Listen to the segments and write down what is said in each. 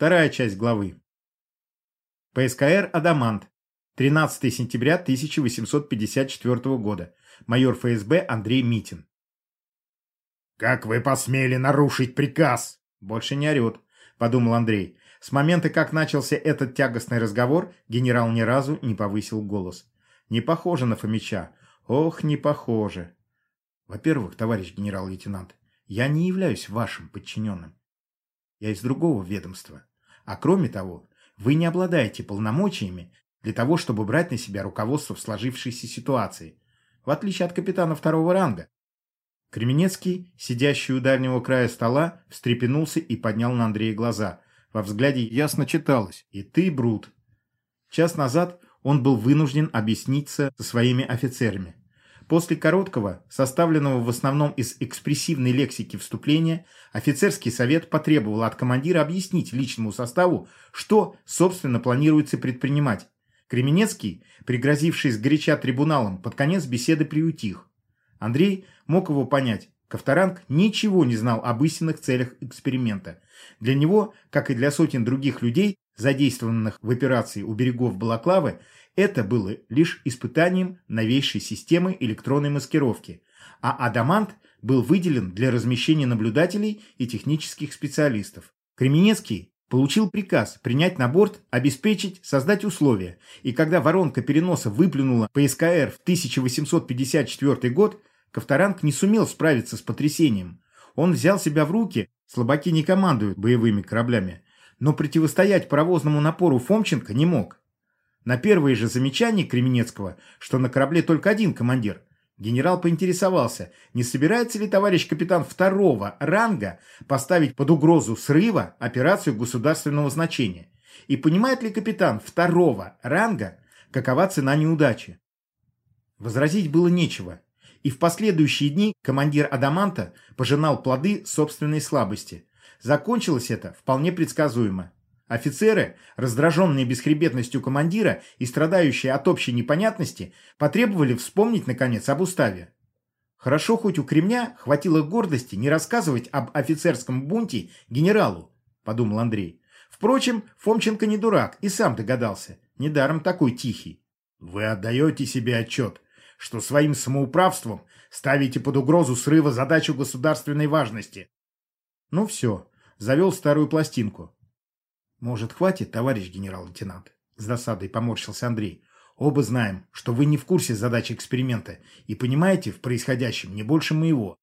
Вторая часть главы. ПСКР «Адамант». 13 сентября 1854 года. Майор ФСБ Андрей Митин. «Как вы посмели нарушить приказ?» «Больше не орет», — подумал Андрей. С момента, как начался этот тягостный разговор, генерал ни разу не повысил голос. Не похоже на Фомича. Ох, не похоже. Во-первых, товарищ генерал-лейтенант, я не являюсь вашим подчиненным. Я из другого ведомства. А кроме того, вы не обладаете полномочиями для того, чтобы брать на себя руководство в сложившейся ситуации, в отличие от капитана второго ранга. Кременецкий, сидящий у дальнего края стола, встрепенулся и поднял на Андрея глаза. Во взгляде ясно читалось «И ты, Брут». Час назад он был вынужден объясниться со своими офицерами. После короткого, составленного в основном из экспрессивной лексики вступления, офицерский совет потребовал от командира объяснить личному составу, что, собственно, планируется предпринимать. Кременецкий, пригрозивший сгоряча трибуналом, под конец беседы приутих. Андрей мог его понять. Ковторанг ничего не знал об истинных целях эксперимента. Для него, как и для сотен других людей, задействованных в операции у берегов Балаклавы, это было лишь испытанием новейшей системы электронной маскировки, а Адамант был выделен для размещения наблюдателей и технических специалистов. Кременецкий получил приказ принять на борт, обеспечить, создать условия, и когда воронка переноса выплюнула ПСКР в 1854 год, Ковторанг не сумел справиться с потрясением. Он взял себя в руки, слабаки не командуют боевыми кораблями, но противостоять паровозному напору Фомченко не мог. На первые же замечания Кременецкого, что на корабле только один командир, генерал поинтересовался, не собирается ли товарищ капитан второго ранга поставить под угрозу срыва операцию государственного значения, и понимает ли капитан второго ранга, какова цена неудачи. Возразить было нечего, и в последующие дни командир Адаманта пожинал плоды собственной слабости. Закончилось это вполне предсказуемо. Офицеры, раздраженные бесхребетностью командира и страдающие от общей непонятности, потребовали вспомнить, наконец, об уставе. Хорошо хоть у Кремня хватило гордости не рассказывать об офицерском бунте генералу, подумал Андрей. Впрочем, Фомченко не дурак и сам догадался. Недаром такой тихий. Вы отдаете себе отчет, что своим самоуправством ставите под угрозу срыва задачу государственной важности. Ну все, завел старую пластинку. «Может, хватит, товарищ генерал-лейтенант?» С досадой поморщился Андрей. «Оба знаем, что вы не в курсе задачи эксперимента и понимаете в происходящем не больше моего».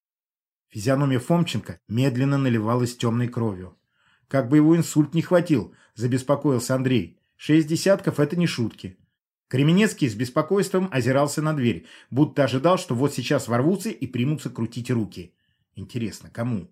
Физиономия Фомченко медленно наливалась темной кровью. «Как бы его инсульт не хватил», – забеспокоился Андрей. «Шесть десятков – это не шутки». Кременецкий с беспокойством озирался на дверь, будто ожидал, что вот сейчас ворвутся и примутся крутить руки. Интересно, кому?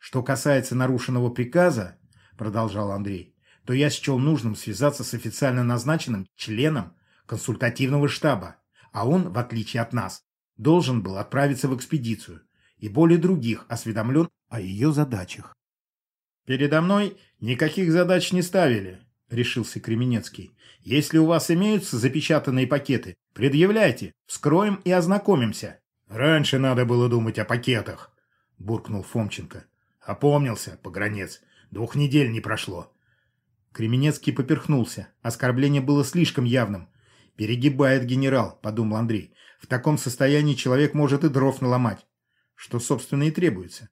Что касается нарушенного приказа, продолжал Андрей, то я счел нужным связаться с официально назначенным членом консультативного штаба, а он, в отличие от нас, должен был отправиться в экспедицию и более других осведомлен о ее задачах. «Передо мной никаких задач не ставили», — решился Кременецкий. «Если у вас имеются запечатанные пакеты, предъявляйте, вскроем и ознакомимся». «Раньше надо было думать о пакетах», — буркнул Фомченко. «Опомнился, погранец. Двух недель не прошло. Кременецкий поперхнулся. Оскорбление было слишком явным. «Перегибает генерал», — подумал Андрей. «В таком состоянии человек может и дров наломать». Что, собственно, и требуется.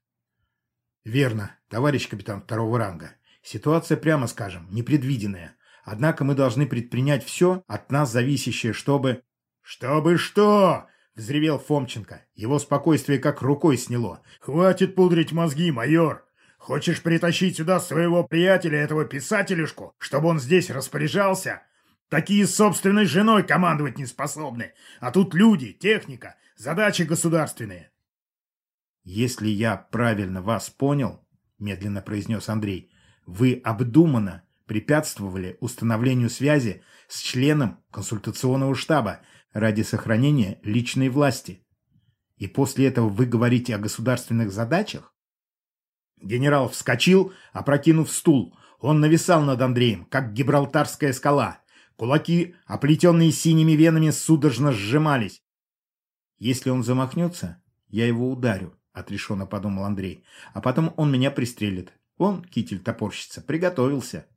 «Верно, товарищ капитан второго ранга. Ситуация, прямо скажем, непредвиденная. Однако мы должны предпринять все от нас зависящее, чтобы...» «Чтобы что?» — взревел Фомченко. Его спокойствие как рукой сняло. «Хватит пудрить мозги, майор! Хочешь притащить сюда своего приятеля, этого писателюшку, чтобы он здесь распоряжался? Такие с собственной женой командовать не способны. А тут люди, техника, задачи государственные. «Если я правильно вас понял, — медленно произнес Андрей, — вы обдуманно препятствовали установлению связи с членом консультационного штаба ради сохранения личной власти. И после этого вы говорите о государственных задачах? Генерал вскочил, опрокинув стул. Он нависал над Андреем, как гибралтарская скала. Кулаки, оплетенные синими венами, судорожно сжимались. «Если он замахнется, я его ударю», — отрешенно подумал Андрей. «А потом он меня пристрелит. Он, китель топорщица, приготовился.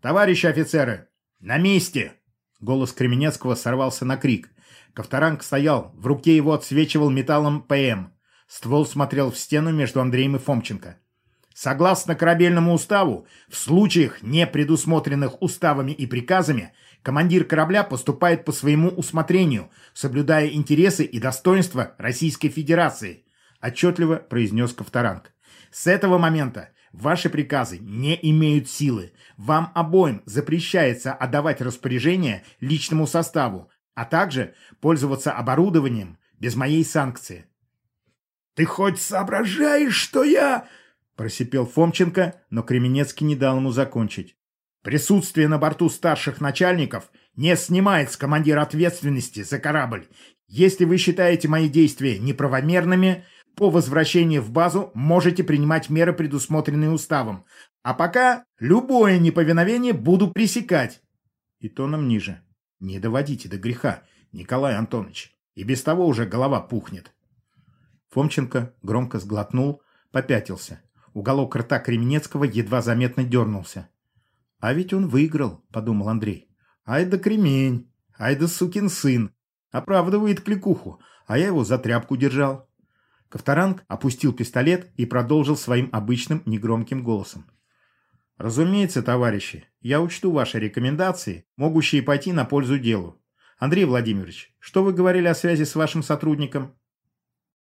«Товарищи офицеры, на месте!» Голос Кременецкого сорвался на крик. Ковторанг стоял, в руке его отсвечивал металлом ПМ. Ствол смотрел в стену между Андреем и Фомченко. Согласно корабельному уставу, в случаях, не предусмотренных уставами и приказами, командир корабля поступает по своему усмотрению, соблюдая интересы и достоинства Российской Федерации, отчетливо произнес Ковторанг. С этого момента ваши приказы не имеют силы. Вам обоим запрещается отдавать распоряжение личному составу, а также пользоваться оборудованием без моей санкции. «Ты хоть соображаешь, что я...» Просипел Фомченко, но Кременецкий не дал ему закончить. Присутствие на борту старших начальников не снимает с командира ответственности за корабль. Если вы считаете мои действия неправомерными, по возвращении в базу можете принимать меры, предусмотренные уставом. А пока любое неповиновение буду пресекать. И тоном ниже. Не доводите до греха, Николай Антонович. И без того уже голова пухнет. Фомченко громко сглотнул, попятился. Уголок рта Кременецкого едва заметно дернулся. «А ведь он выиграл», — подумал Андрей. «Ай да кремень! Ай да сукин сын! Оправдывает кликуху, а я его за тряпку держал». Ковторанг опустил пистолет и продолжил своим обычным негромким голосом. «Разумеется, товарищи, я учту ваши рекомендации, могущие пойти на пользу делу. Андрей Владимирович, что вы говорили о связи с вашим сотрудником?»